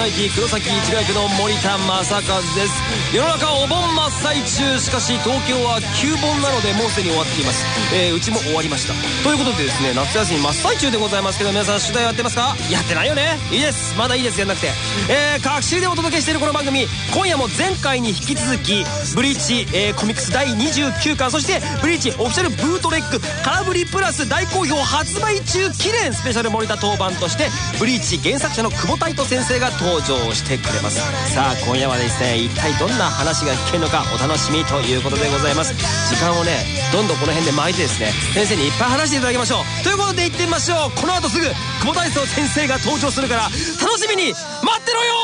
ナリティ黒崎一学の森田正和です。世の中お盆真っ最中しかし東京は9本なのでもうすでに終わっています、えー、うちも終わりました。ということでですね夏休み真っ最中でございますけど皆さん取材やってますか？やってないよね。いいです。まだいいです。やんなくて。えー、各週でお届けしているこの番組今夜も前回に引き続きブリーチ、えー、コミックス第29巻そしてブリーチオフィシャルブートレック空振りプラス大好評発売中記念スペシャル森田当番としてブリーチ原作者の久保太斗先生が登登場してくれます。さあ今夜はですね一体どんな話が聞けるのかお楽しみということでございます。時間をねどんどんこの辺で巻いてですね先生にいっぱい話していただきましょう。ということで行ってみましょう。この後すぐ久保太斗先生が登場するから楽しみに待ってろよ。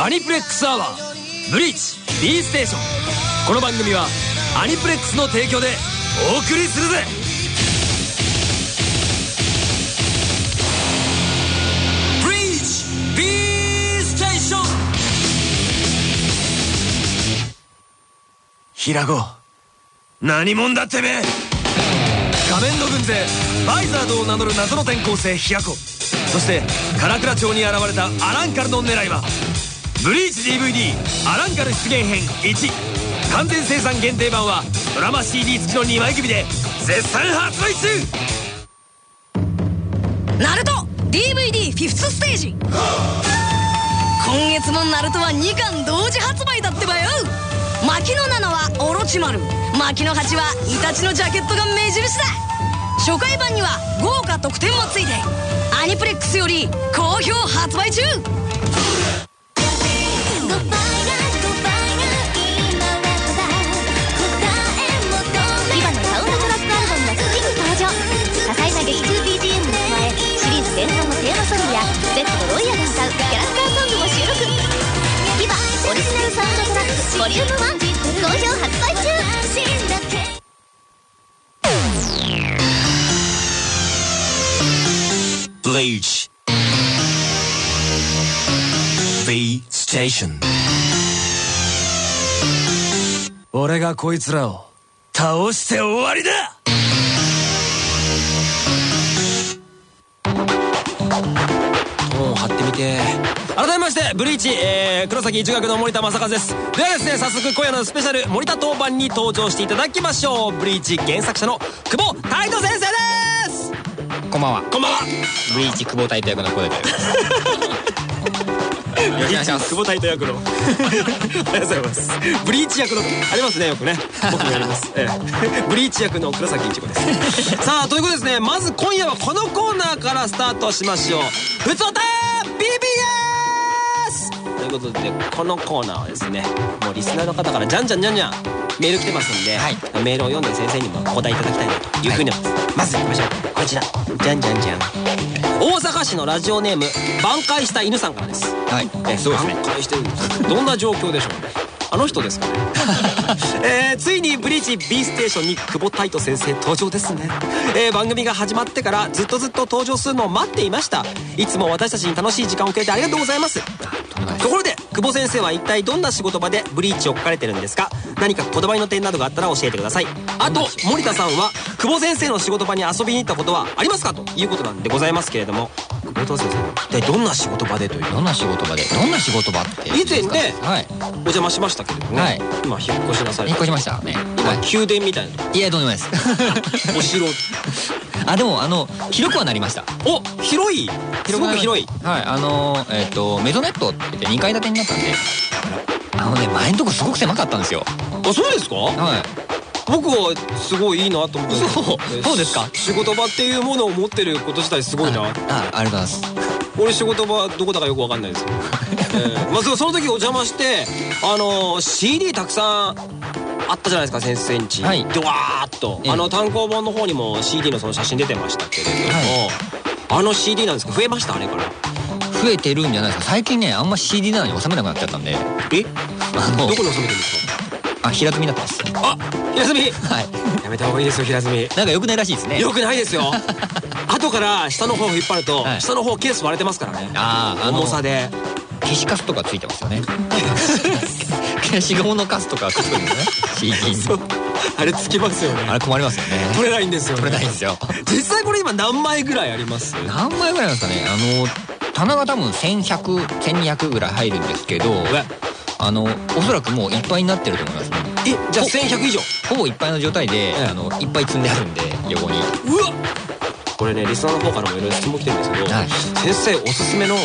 アニプレックスアワーブリーチ B ステーション。この番組はアニプレックスの提供でお送りするぜ。平子何者だってめえ。仮面の軍勢バイザードを名乗る謎の転校生平子そして唐倉町に現れたアランカルの狙いはブリーチ DVD アランカル出現編1完全生産限定版はドラマ CD 付きの2枚組で絶賛発売中ナルト DVD フィフスステージ。今月もナルトは2巻同時発売だってばよ。牧の7はオロチマル。牧の8はイタチのジャケットが目印だ。初回版には豪華特典もついてアニプレックスより好評発売中。Bleach B Station. 俺がこいつらを倒して終わりだ!もう貼ってみて。改めましてブリーチ、えー、黒崎一学の森田正和です。ではですね早速今夜のスペシャル森田当番に登場していただきましょう。ブリーチ原作者の久保太斗先生です!こんばんは。こんばんは。ブリーチ久保太斗役の小出です。よろしくお願いします。久保太斗役の。ありがとうございます。ブリーチ役のありますねよくね。僕もやります、ええ、ブリーチ役の黒崎一子です。さあということでですね。まず今夜はこのコーナーからスタートしましょう「ふつおた BBS」ということでこのコーナーはですねもうリスナーの方からじゃんじゃんじゃんじゃんメール来てますんで、はい。メールを読んで先生にもお答えいただきたいなというふうに思います、まず行きましょうこちら。じゃんじゃんじゃん。大阪市のラジオネーム挽回した犬さんからです。はい。えそうですね。挽回してるんですどんな状況でしょうね。あの人ですかね、えーついにブリーチ B ステーションに久保太斗先生登場ですね、えー番組が始まってからずっとずっと登場するのを待っていました。いつも私たちに楽しい時間をくれてありがとうございますところで久保先生は一体どんな仕事場でブリーチを書かれてるんですか？何かこだわりの点などがあったら教えてください。あと森田さんは久保先生の仕事場に遊びに行ったことはありますか？ということなんでございますけれども久保先生は一体どんな仕事場でというどんな仕事場でどんな仕事場って以前ねはい。お邪魔しましたけれどもね、はい。今引っ越しなされた。引っ越しました。ね。宮殿みたいな。いいやとんでもないです。お城。あでもあの広くはなりました。お広い。すごく広い。はい。あのーえっ、とメゾネットって言って2階建てになったんで。あのね前のとこすごく狭かったんですよ。あそうですか？はい僕はすごいいいなと思ってそうそうですか？仕事場っていうものを持ってること自体すごいな。ああありがとうございます。俺仕事場どこだかよくわかんないです。けど、えーまあ、そその時お邪魔してあのー CD たくさんあったじゃないですか先生んち、はい。でわーっと、ええ。あの単行本の方にも CD のその写真出てましたけれども、はあの CD なんですか？増えました？あれから。増えてるんじゃないですか？最近ねあんま CD 棚に収めなくなっちゃったんで。え？あのどこに収めてるんですか？あ平積みになってます。あ平積み？はい。やめた方がいいですよ平積み。なんか良くないらしいですね。よくないですよ。後から下の方を引っ張ると、はい。下の方ケース割れてますからね。あーあの重さで。消しカスとかついてますよね。消しゴムのカスとかつくんですね。あれつきますよね。あれ困りますよね。取れないんですよね。取れないんですよ。実際これ今何枚ぐらいあります？何枚ぐらいですかね。あの棚が多分11001200ぐらい入るんですけどえ。あのおそらくもういっぱいになってると思いますねえじゃあ1100以上。ほぼいっぱいの状態で、えあのいっぱい積んであるんで横に。うわこれねリスナーの方からもいろいろ質問来てるんですけど、はい。先生おすすめのはい。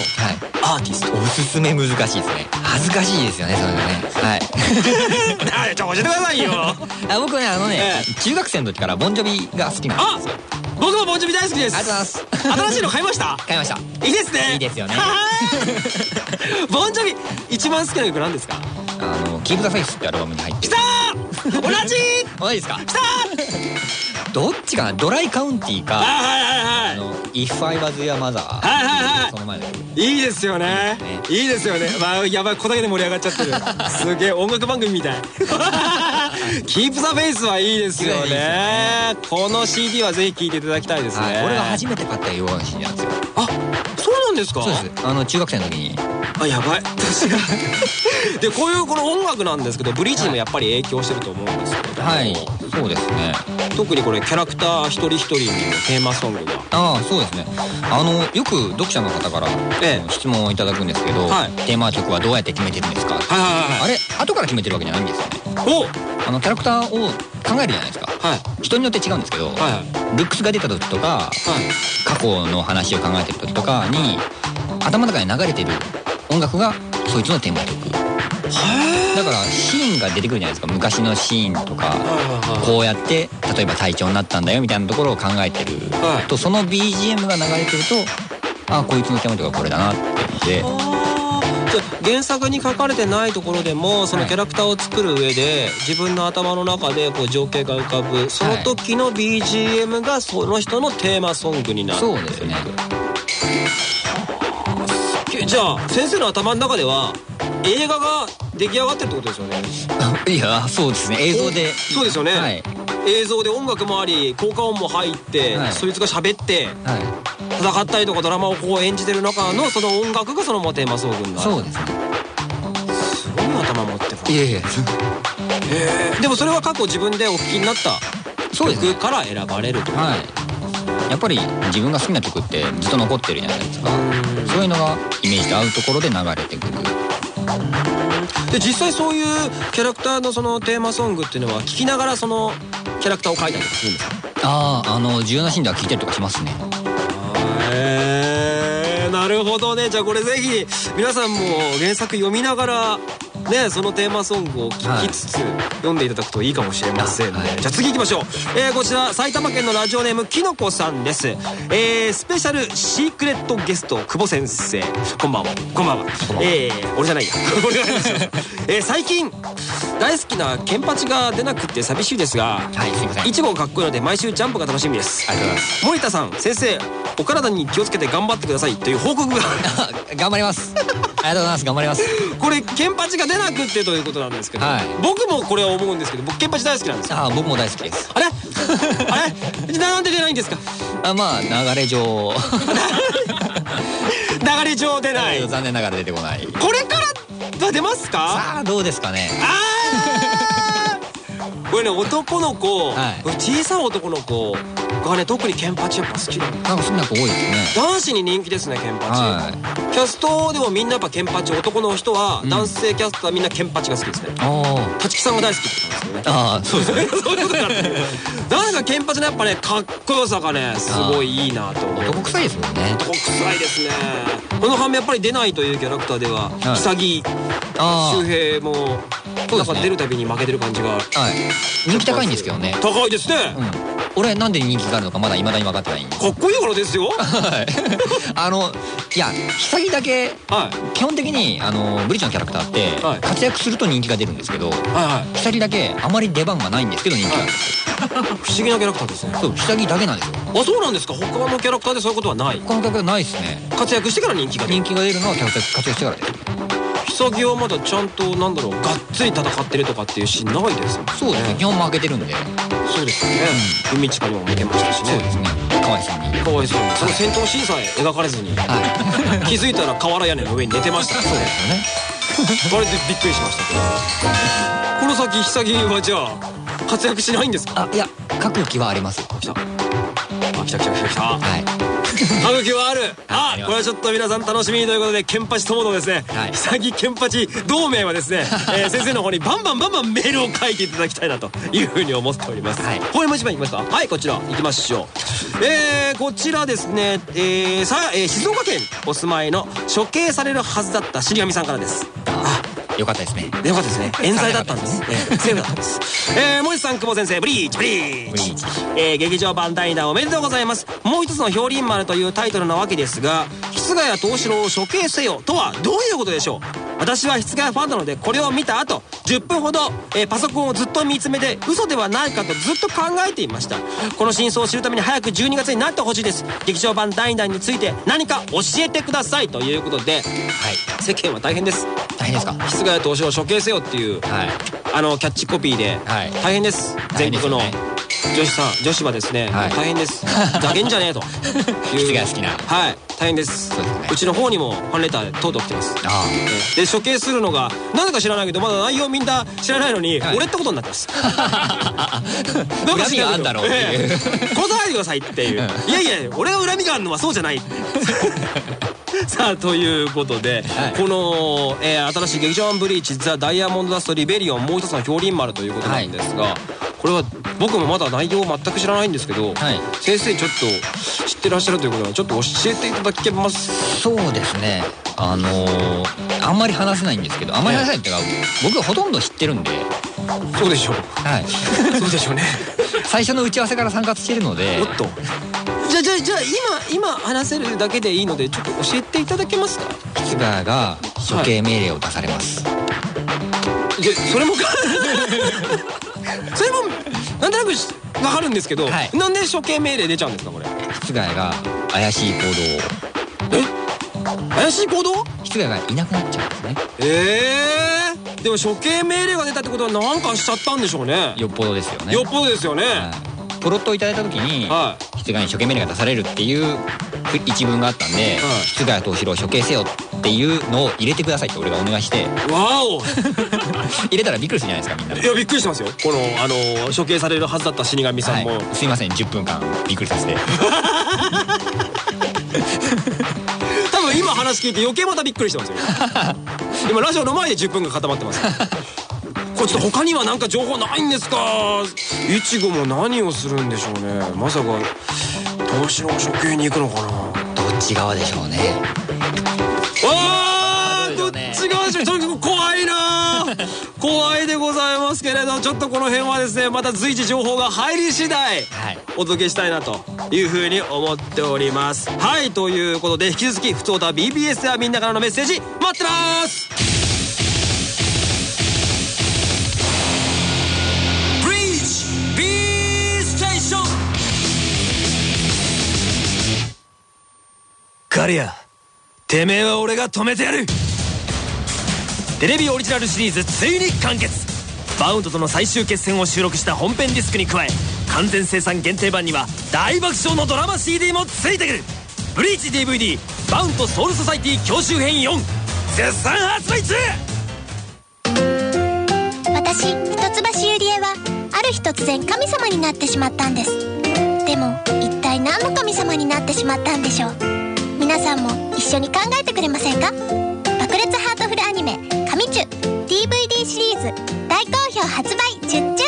アーティスト。おすすめ難しいですね。恥ずかしいですよねそれがね。はい。あちょ教えてください。よあ僕ねあのね、え中学生の時からボンジョビが好きなんあですよ。僕もボンジョビ大好きです。ありがとうございます。新しいの買いました？買いました。いいですね。いいですよね。はい。ボンジョビ一番好きな曲なんですか？あの「Keep the Faith」ってアルバムに入ってる。きたー同じ 同じですか？きたーどっちかな Dry County かあの「If I Was Your Mother」はいはいはいその前の曲いいですよね。いいいですよね。まあやばいここだけで盛り上がっちゃってる。すげえ音楽番組みたい。Keep the Faith はいいですよね。この CD はぜひ聴いていただきたいですね、はい、俺が初めて買った洋楽 CD なんですよ。あそうなんですか？そうです。あの中学生の時にあやばい。私 がでこういうこの音楽なんですけどブリーチにもやっぱり影響してると思うんですけど。もはい。そうですね。特にこれキャラクター一人一人にもテーマソングが。ああそうですね。あのよく読者の方から、ええ。質問をいただくんですけど、はい。テーマ曲はどうやって決めてるんですか、はいはいはいはい。あれ後から決めてるわけじゃないんですよね。お！あのキャラクターを考えるじゃないですか。はい。人によって違うんですけど、はいはい。ルックスが出た時とかはい。過去の話を考えてる時とかに頭の中に流れてる音楽がそいつのテーマ曲。だからシーンが出てくるじゃないですか。昔のシーンとかこうやって例えば隊長になったんだよみたいなところを考えてる。はい。とその BGM が流れてるとあこいつのテーマ曲はこれだなっていうのでじゃあ原作に書かれてないところでもそのはい。キャラクターを作る上で自分の頭の中でこう情景が浮かぶその時の BGM がその人のテーマソングになってそうですねじゃあ先生の頭の中では映画が出来上がってるってことですよね？いやそうですね。映像で。そうですよね、はい。映像で音楽もあり効果音も入って、はい。そいつが喋ってはい。戦ったりとかドラマをこう演じてる中のその音楽がそのままテーマソングになるそうですね。すごい頭持ってるいやいやへえでもそれは過去自分でお聴きになった曲から選ばれるとはいやっぱり自分が好きな曲ってずっと残ってるじゃないですか。うんそういうのがイメージと合うところで流れてくる。で実際そういうキャラクターのそのテーマソングっていうのは聴きながらそのキャラクターを描いたりとかするんですか？あああの重要なシーンでは聴いたりとかしますね。へえなるほどね。じゃあこれぜひ皆さんも原作読みながらねそのテーマソングを聴きつつ、読んでいただくといいかもしれませんね、あはい。じゃあ次行きましょう、えーこちら埼玉県のラジオネームきのこさんです、えースペシャルシークレットゲスト久保先生。こんばんは。こんばんは。えー、俺じゃないや。俺が話しましたえー最近大好きなケンパチが出なくって寂しいですがはいすいません。いちごがかっこいいので毎週ジャンプが楽しみです。ありがとうございます。森田さん先生お体に気をつけて頑張ってくださいという報告が。あ 頑張ります。ありがとうございます。頑張ります。これケンパチが出なくってということなんですけど、はい。僕もこれは思うんですけど僕ケンパチ大好きなんですよ。あ僕も大好きです。あれ？あれ？なんで出ないんですか？あまあ流れ上。流れ上出ない。残念ながら出てこない。これからは出ますか？さあどうですかね。あー！これね男の子、はい。小さい男の子がね特にケンパチやっぱ好きなのなんか好きな子多いですね。男子に人気ですねケンパチ、はいキャストでもみんなやっぱケンパチ男の人はうん。男性キャストはみんなケンパチが好きですね。あ立木さんが大好き。ってことなんですよねあああ そうですね。そういうことなんだなんかケンパチのやっぱねかっこよさがねすごいいいなと思う男臭いですもんね。男臭いですね。この反面やっぱり出ないというキャラクターでははい。周平もなんか出るたびに負けてる感じが。あはい。人気高いんですけどね。高いですね。うん俺なんで人気があるのかまだ未だに分かってないかっこいいからですよ。はい。あのいや潔だけはい。基本的にあのブリッジのキャラクターってはい。活躍すると人気が出るんですけどはいは潔だけあまり出番がないんですけど人気が。んですよい。不思議なキャラクターですね。そう潔だけなんですよ。あそうなんですか。他のキャラクターでそういうことはない。他のキャラクターないですね。活躍してから人気が出る。人気が出るのは活躍してからです潔はまだちゃんとなんだろうがっつり戦ってるとかっていうシーンないですよね。そうですね。基本負けてるんで。そうですよね。海近にも負けましたしね。そうです。ねかわいそうに。かわいそうにその戦闘シーンさえ描かれずに。はい。気づいたら瓦屋根の上に寝てました。そうですよね。あれでびっくりしましたけど。この先潔はじゃあ活躍しないんですか？あいや書く気はあります来たあ来た。来た来た来た。はい歌舞伎はある。あこれはちょっと皆さん楽しみにということでケンパチとものですねはい。潔ケンパチ同盟はですね えー先生の方にバンバンバンバンメールを書いていただきたいなというふうに思っております。はい。これも一番いきますかはいこちら。行きましょうえーこちらですねえーさえー静岡県お住まいの処刑されるはずだった死神さんからです。あよかったですね。でよかったですね。冤罪だったんです、えー、セーフだったんですえー、森さん久保先生ブリーチブリーチ。えー、劇場版第2弾おめでとうございます。もう一つの「氷林丸」というタイトルなわけですが室ヶ谷藤四郎を処刑せよとはどういうことでしょう？私は室ヶ谷ファンなのでこれを見た後10分ほど、えーパソコンをずっと見つめて嘘ではないかとずっと考えていました。この真相を知るために早く12月になってほしいです。劇場版第2弾について何か教えてください。ということではい。世間は大変です。大変ですか？室ヶ谷藤四郎を処刑せよっていうはい。あのキャッチコピーで、はい。大変です。全国の女子さん女子はですね、はい。大変です。ざけんじゃねえと。いう室が好きな。はい。大変です。ね。うちの方にもファンレターとうとう来てます。あで処刑するのがなぜか知らないけどまだ内容みんな知らないのに、はい。俺ってことになってます。あなんか知らんだろうっていう。ええ。断らないでくださいっていう。いやいや俺が恨みがあるのはそうじゃない。さあということで、はい。この、えー新しい劇場版ブリーチザ・ダイヤモンド・ダスト・リベリオンもう一つの氷林丸ということなんですが、これは僕もまだ内容を全く知らないんですけど、はい。先生ちょっと知ってらっしゃるということはちょっと教えていただけます？そうですね。あのーあんまり話せないんですけどあんまり話せないっていうか僕はほとんど知ってるんで。そうでしょう。はい。そうでしょうね。最初の打ち合わせから参加してるので。おっと。じゃあじゃあじゃあ今今話せるだけでいいのでちょっと教えていただけますか？室川が処刑命令を出されます、じゃそれもかそれもなんとなくわかるんですけど、はい。なんで処刑命令出ちゃうんですかこれ？室川が怪しい行動を。怪しい行動？室川がいなくなっちゃうんですね。ええでも処刑命令が出たってことは何かしちゃったんでしょうね。よっぽどですよね。よっぽどですよね、はい。プロットをいただいた時には室川に処刑命令が出されるっていう一文があったんではい。室川藤四郎処刑せよっていうのを入れてくださいって俺がお願いして。わお。入れたらびっくりするじゃないですかみんな。いやびっくりしてますよ。このあの処刑されるはずだった死神さんも、はい、すいません10分間びっくりさせて。多分今話聞いて余計またびっくりしてますよ。今ラジオの前で10分が固まってます。これちょっと他には何か情報ないんですか？いちごも何をするんでしょうね。まさか東四郎処刑に行くのかな。どっち側でしょうねけれどちょっとこの辺はですねまた随時情報が入り次第はい。お届けしたいなというふうに思っております。はいということで引き続き「ふつおた BBS」ではみんなからのメッセージ待ってます!ブリーチ B ステーションガリアてめえは俺が止めてやる!テレビオリジナルシリーズついに完結バウンドとの最終決戦を収録した本編ディスクに加え完全生産限定版には大爆笑のドラマ CD もついてくる。ブリーチ DVD「バウンドソウルソサイティ教習編4」絶賛発売中。私一橋ゆりえはある日突然神様になってしまったんです。でも一体何の神様になってしまったんでしょう。皆さんも一緒に考えてくれませんか？シリーズ。大好評発売中中。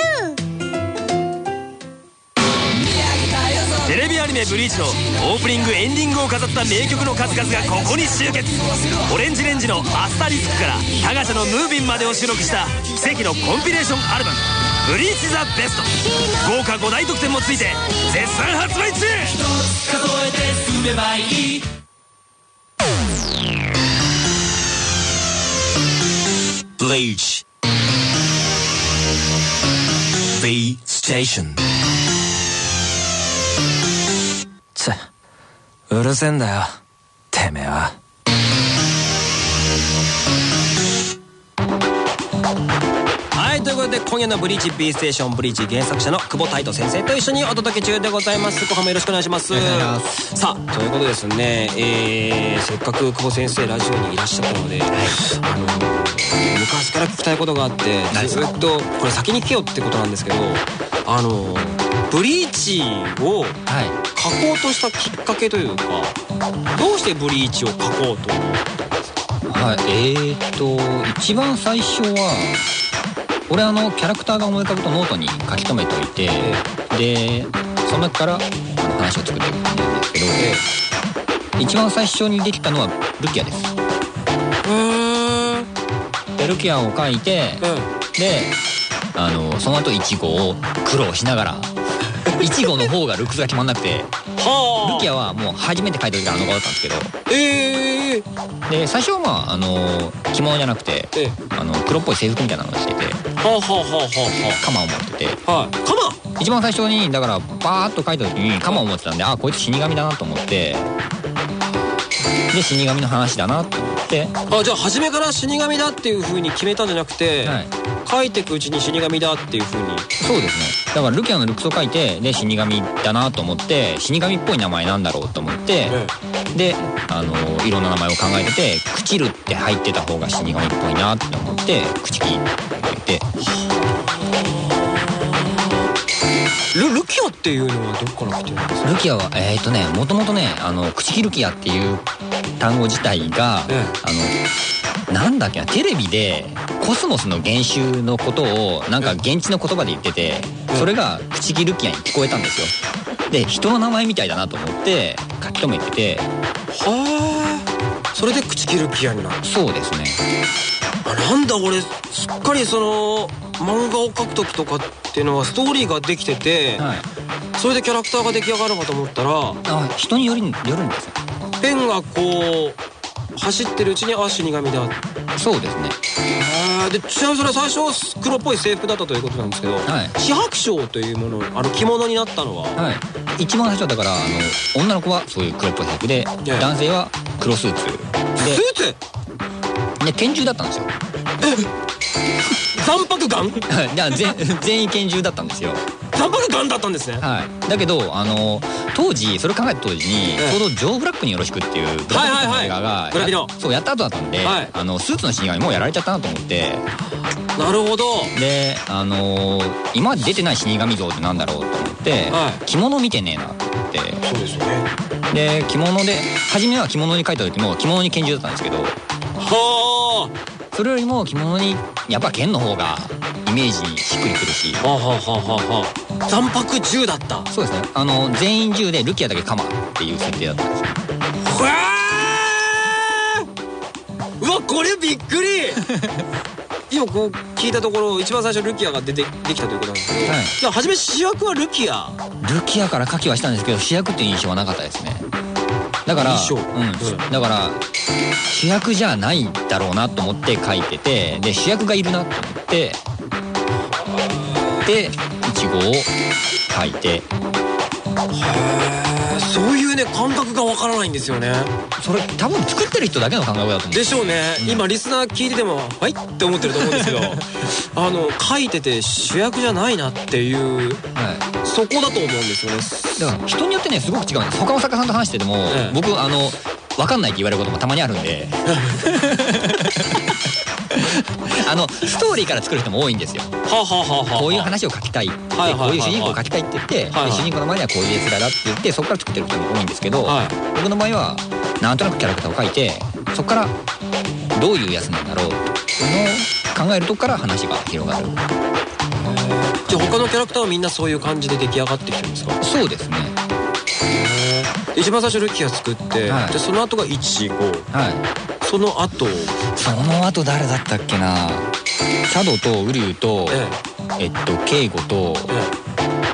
テレビアニメ「ブリーチ」のオープニングエンディングを飾った名曲の数々がここに集結。オレンジレンジの「アスタリスク」からタガシャの「ムービン」までを収録した奇跡のコンピレーションアルバム「ブリーチ・ザ・ベスト」豪華5大特典もついて絶賛発売中。ブリーチ B ステーションつうるせえんだよ。てめえは。はいということで今夜の「ブリーチ B ステーション」ブリーチ原作者の久保太斗先生と一緒にお届け中でございます。後半もよろしくお願いします。よろしくお願いします。さあということですね。えー、せっかく久保先生ラジオにいらっしゃったので、あの昔から聞きたいことがあってずっとこれ先に聞けよってことなんですけどあのブリーチをはい。書こうとしたきっかけというかどうしてブリーチを書こうと？はい。えー、っと一番最初は俺あのキャラクターが思い浮かぶとノートに書き留めておいて、でその中から話を作っていくんですけど、一番最初にできたのはルキアですんでルキアを書いてであのその後イチゴを苦労しながら イチゴの方がルックスが決まんなくてはあ。ルキアはもう初めて書いた時からあの顔だったんですけど。ええで最初はまああの着物じゃなくてええ。あの黒っぽい制服みたいなのをしててはあはあはあは鎌を持ってて。あはい。カマ一番最初にだからバーッと書いた時に鎌を持ってたんであこいつ死神だなと思ってで死神の話だなと思って。あじゃあ初めから死神だっていう風に決めたんじゃなくて、はい。書いてくうちに死神だっていう風に。そうですね。だからルキアのルックスを書いてで死神だなと思って死神っぽい名前なんだろうと思ってであのいろんな名前を考えてて「朽ちる」って入ってた方が死神っぽいなって思って「朽ちき」って書いて。ルルキアっていうのはどっから来てるんですか？ルキアはえっ、ー、とねもともとねあの「朽ちきルキア」っていう単語自体が、えあのなんだっけなテレビでコスモスの原種のことをなんか現地の言葉で言っててうん。それが「朽ちきルキア」に聞こえたんですよ。で人の名前みたいだなと思って書き留めててはあそれで口切るキアになるそうですね。あなんだ俺すっかりその漫画を描く時とかっていうのはストーリーができてて、はい。それでキャラクターが出来上がるかと思ったらあ人によりよるんですよペンがこう走ってるうちにあ死神だそうですね。でちなみにそれは最初黒っぽい制服だったということなんですけど、はい。四白章というものあの着物になったのは、はい。一番最初はだからあの女の子はそういう黒っぽい制服で男性は黒スーツ。スーツ？でで拳銃だったんですよ残白眼全全員拳銃だったんですよ。残白眼だったんですね。はい。だけどあの当時それ考えた当時にええ。ちょうど「ジョー・ブラックによろしく」っていうブラックの映画がそうやった後だったんで、はい。あのスーツの死神もうやられちゃったなと思って。なるほど。であのー今まで出てない死神像ってなんだろうと思って、はい。着物見てねえなと思って。そうですよね。で着物で初めは着物に書いた時も着物に拳銃だったんですけど。はそれよりも着物にやっぱ剣の方がイメージしっくりくるしあはあはあはあはあ。残白銃だった。そうですね。あの全員銃でルキアだけカマっていう設定だったんですよ。うわこれびっくり。今こう聞いたところ一番最初ルキアが出てできたということなんです。けど、はい。じゃあ初め主役はルキア。ルキアから書きはしたんですけど主役っていう印象はなかったですねだからうん、うんだから主役じゃないだろうなと思って書いててで主役がいるなと思ってでイチゴを書いてそういうね感覚がわからないんですよね。それ多分作ってる人だけの感覚だと思う。でしょうね、今リスナー聞いてても「はい?」って思ってると思うんですけど あの書いてて主役じゃないなっていうはい。そこだと思うんですよね。だから人によってねすごく違うんです。他の作家さんと話してても、ええ。僕あの分かんないって言われることもたまにあるんで あのストーリーから作る人も多いんですよ。こういう話を書きたい、こういう主人公を書きたいって言って、主人公の前にはこういう絵面だって言ってそこから作ってる人も多いんですけど、はい。僕の場合はなんとなくキャラクターを描いてそこからどういうやつなんだろうのを考えるとこから話が広がる。じゃあ他のキャラクターはみんなそういう感じで出来上がってきてるんですか？そうですね。一番最初ルキア作って、はい。でその後がイチゴはいその後。その後誰だったっけな。チャドとウリュウとええ。っとケイゴとえ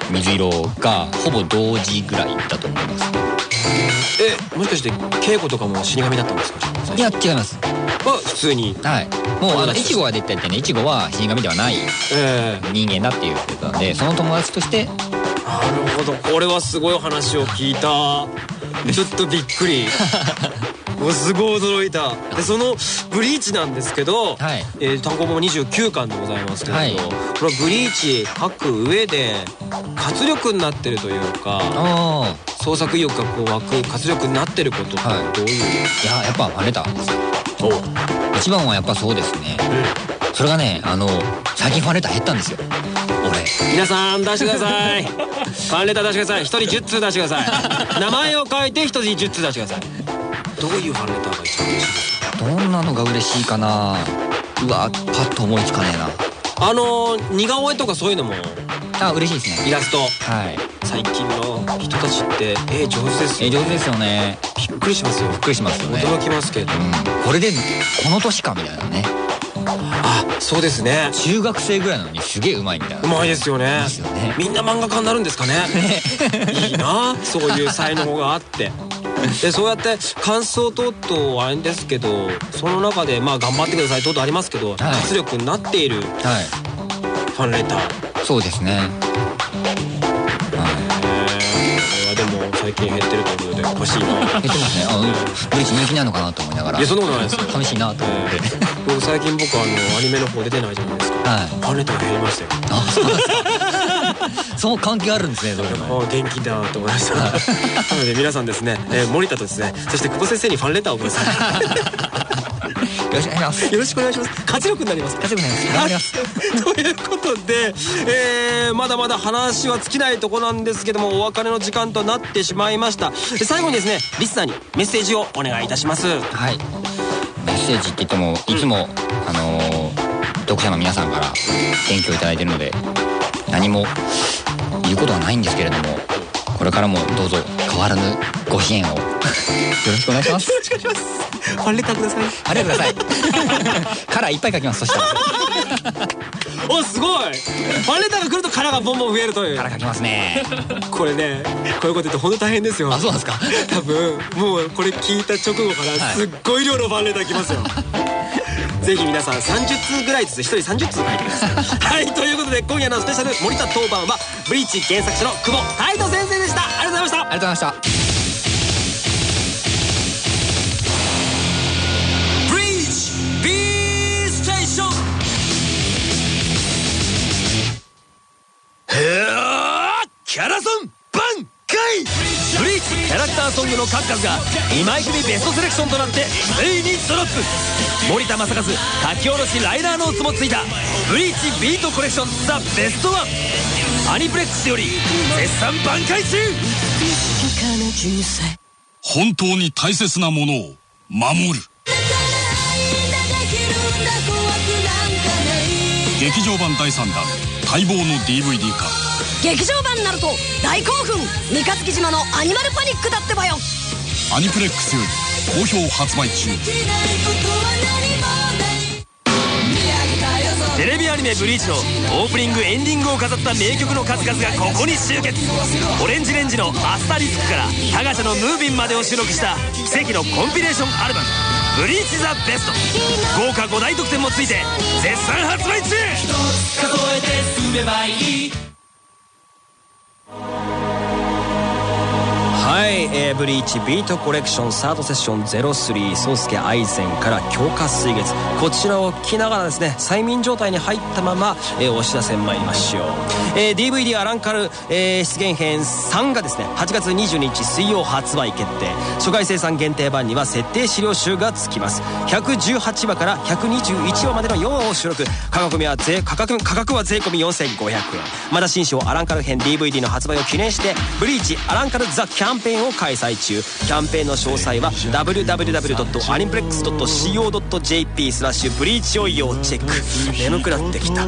え。水色がほぼ同時ぐらいだと思います。ええもしかして稽古とかも死神だったんですか？最い初や違います。は普通に。はい。もうあの友達としてイチゴが出ててねイチゴは死神ではないええ。人間だっていう言ってたんでその友達としてなるほど。これはすごい話を聞いた。ちょっとびっくり すごい驚いた。でそのブリーチなんですけど、はい。えー単行本29巻でございますけれど、はい。これはブリーチ書く上で活力になってるというかあ創作意欲がこう湧く活力になってることってはいどういう、あい。ややっぱあれだ。お一番はやっぱそうですね。それがねあの最近ファンレター減ったんですよ。俺。皆さん出してください。ファンレター出してください。1人10通出してください。名前を書いて1人10通出してくださいどういうファンレターがいですかどんなのが嬉しいかな。うわパッと思いつかねえな。あの似顔絵とかそういうのも。あ嬉しいですね。イラスト。はい。最近の人たちって絵上手ですよえ上手ですよね。びっくりしますよ。びっくりしますよね。驚きますけど。うん。これでこの年かみたいなね。あそうですね。中学生ぐらいなのにすげえうまいみたいうなまいですよね。ですよね。みんな漫画家になるんですかね。いいなそういう才能があってでそうやって感想等々あれですけどその中でまあ頑張ってください等々ありますけど、活力になっているはい。ファンレター。そうですね。はい。でも最近減ってるということでおかしいな。言ってますね。あうん。ブリーチ人気なのかなと思いながら。いやそんなことないです。よ寂しいなと思って。僕最近僕あのアニメの方出てないじゃないですか。はい。ファンレターが減りましたよ。あそうですか その関係あるんですねも元気だと思いました。なので皆さんですね、えー森田とですねそして久保先生にファンレターをくださよろしくお願いします。いよろしくお願いします。活力になります。活力になります。頑張りますということで、えーまだまだ話は尽きないとこなんですけどもお別れの時間となってしまいました。で最後にですねリスナーにメッセージをお願いいたします。はい。メッセージって言ってもいつも、あのー読者の皆さんから元気をいただいているので何も言うことはないんですけれどもこれからもどうぞ変わらぬご支援を。よろしくお願いします。ファンレターください。ありがとうございます。カラーいっぱい書きます。そしたら。おすごい。ファンレターが来ると殻がボンボン増えるという。カラー書きますね。これねこういうこと言って本当大変ですよ。あそうなんですか？多分もうこれ聞いた直後からはい。すっごい量のファンレター来ますよぜひ皆さん30通ぐらいずつ1人30通書いてください。はいということで今夜のスペシャル森田当番はブリーチ原作者の久保海人先生でした。ありがとうございました。ありがとうございました。キャラソン挽回ブリーチキャラクターソングの数々が2枚組ベストセレクションとなってついにドロップ森田正和書き下ろしライナーノーツもついたブリーチビートコレクションザ・ベストワン。アニプレックスより絶賛挽回中。本当に大切なものを守る。劇場版第3弾待望の DVD 化。劇場版ナルト大興奮三日月島のアニマルパニックだってばよ。アニプレックスより好評発売中。テレビアニメ「ブリーチ」のオープニングエンディングを飾った名曲の数々がここに集結。オレンジレンジの「アスタリスク」からタガシャの「ムービン」までを収録した奇跡のコンピレーションアルバム「ブリーチ・ザ・ベスト」豪華5大特典もついて絶賛発売中。数えて進めばいいはい、えーブリーチビートコレクションサードセッション03宗介愛禅から強化水月。こちらを聞きながらですね催眠状態に入ったまま、えーお知らせ参りましょう、えー DVD アランカル、えー出現編3がですね8月22日水曜発売決定。初回生産限定版には設定資料集がつきます。118話から121話までの4話を収録。価格は税価格価格は税込み4500円。また新章アランカル編 DVD の発売を記念してブリーチアランカルザキャンンペーンを開催中。キャンペーンの詳細は www.aniplex.co.jp スラッシュブリーチを要チェック。眠くなってきた、え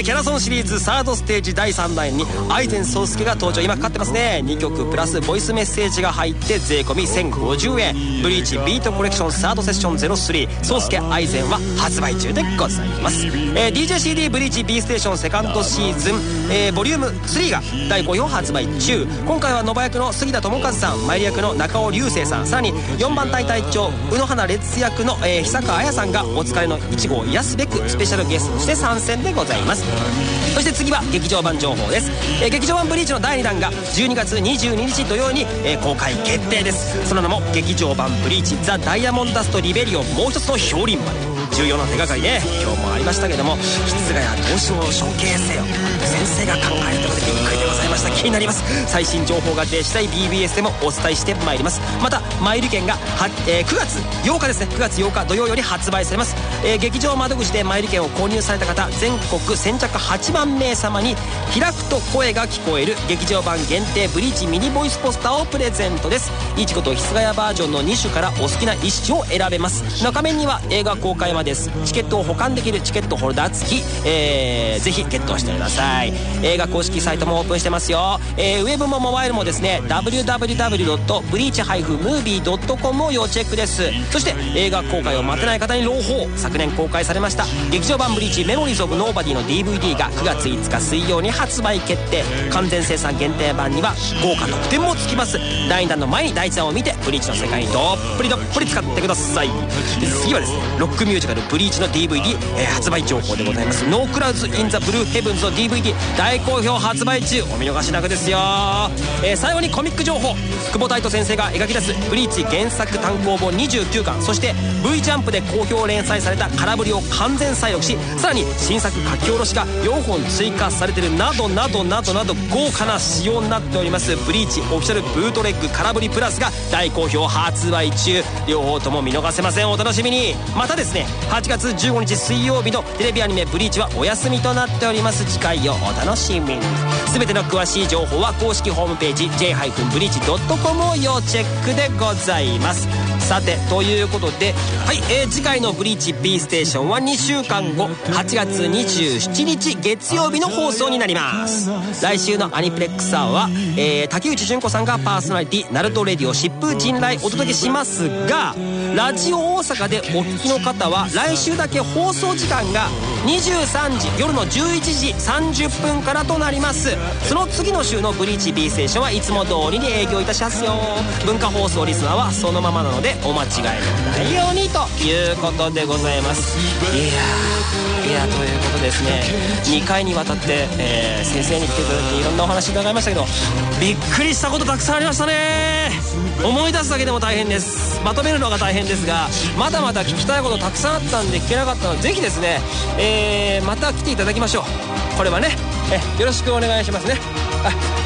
ーキャラソンシリーズサードステージ第3弾にアイゼン宗介が登場。今かかってますね。2曲プラスボイスメッセージが入って税込み1050円。ブリーチビートコレクションサードセッション03宗介アイゼンは発売中でございます、えー DJCD ブリーチ B ステーションセカンドシーズン、えーボリューム3が第好評発売中。今回は野場役の杉田智和さんマイル役の中尾隆生さん。さらに4番隊隊長宇野花烈役の、えー久川彩さんがお疲れの1号を癒すべくスペシャルゲストとして参戦でございます。そして次は劇場版情報です、えー劇場版ブリーチの第2弾が12月22日土曜に、えー公開決定です。その名も劇場版ブリーチザ・ダイヤモンドダスト・リベリオン。もう一つの氷輪まで。重要な手がかりね。今日もありましたけども室ヶ谷東証処刑せよ。先生が考えてるとこました。気になります。最新情報が出次第 BBS でもお伝えしてまいります。またマイル券がは、えー9月8日ですね。9月8日土曜より発売されます、えー劇場窓口でマイル券を購入された方全国先着8万名様に開くと声が聞こえる劇場版限定ブリーチミニボイスポスターをプレゼントです。いちごとひすがやバージョンの2種からお好きな1種を選べます。中面には映画公開までです。チケットを保管できるチケットホルダー付き、えーぜひゲットしてください。映画公式サイトもオープンしてます。よ、えーウェブもモバイルもですね www.bleachmovie.com を要チェックです。そして映画公開を待てない方に朗報。昨年公開されました。劇場版ブリーチ Memories of Nobody の DVD が9月5日水曜に発売決定。完全生産限定版には豪華特典もつきます。第2弾の前に第1弾を見てブリーチの世界にどっぷりどっぷり浸かってください。で次はですねロックミュージカル「ブリーチ」の DVD、えー発売情報でございます「No Clouds in the Blue Heavens」の DVD 大好評発売中。お見逃しなくですよ、えー最後にコミック情報。久保太斗先生が描き出す「ブリーチ」原作単行本29巻。そして V ジャンプで好評連載された空振りを完全再録しさらに新作書き下ろしが4本追加されてるなどなどなどなど豪華な仕様になっております。ブリーチオフィシャルブートレッグ空振りプラスが大好評発売中。両方とも見逃せません。お楽しみに。またですね8月15日水曜日のテレビアニメ「ブリーチ」はお休みとなっております。次回をお楽しみに。全ての詳詳しい情報は公式ホームページ j-breach.com を要チェックでございます。さてということではい、えー次回の「ブリーチ B ステーション」は2週間後8月27日月曜日の放送になります。来週のアニプレックスアワーは、えー竹内純子さんがパーソナリティナルトレディオ疾風陣来お届けしますがラジオ大阪でお聞きの方は来週だけ放送時間が23時夜の11時30分からとなります。その次の週の「ブリーチ B ステーション」はいつも通りに営業いたしますよ。文化放送リスナーはそのままなのでお間違いのないようにということでございます。いやーいやということですね。2回にわたって、えー先生に来ていただいていろんなお話伺いましたけどびっくりしたことたくさんありましたね。思い出すだけでも大変です。まとめるのが大変ですがまだまだ聞きたいことたくさんあったんで聞けなかったのでぜひですね、えーまた来ていただきましょう。これはねえよろしくお願いしますね。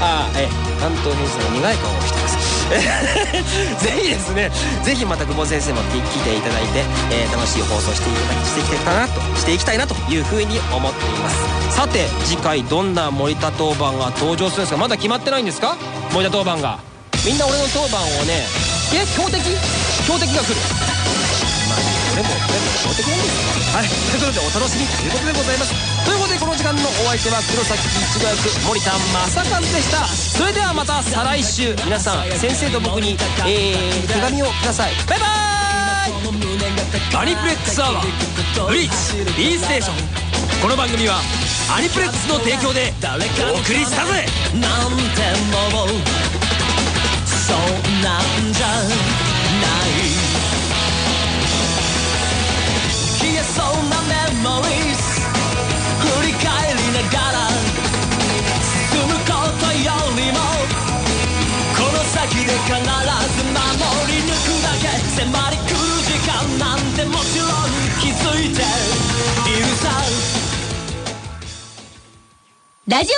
ああえ担当編集の苦い顔をしてます。ぜひですねぜひまた久保先生も聞いていただいて、えー楽しい放送していただきしていきたいなとしていきたいなというふうに思っています。さて次回どんな森田当番が登場するんですか？まだ決まってないんですか？森田当番が。みんな俺の当番をねえ強敵？強敵が来る。まあ俺も俺も強敵なんですはい。ということでお楽しみということでございます。ということでこの時間のお相手は黒崎一護役森田正和でした。それではまた再来週。皆さん先生と僕に、えー、手紙をください。バイバーイ。アニプレックスアワー。ブリーチ。B ステーション。この番組はアニプレックスの提供でお送りしたぜ。なんてもうなんじゃない消えそうなメモリーズ振り返りながら進むことよりもこの先で必ず守り抜くだけ迫り来る時間なんてもちろん気づいているさ。ラジオ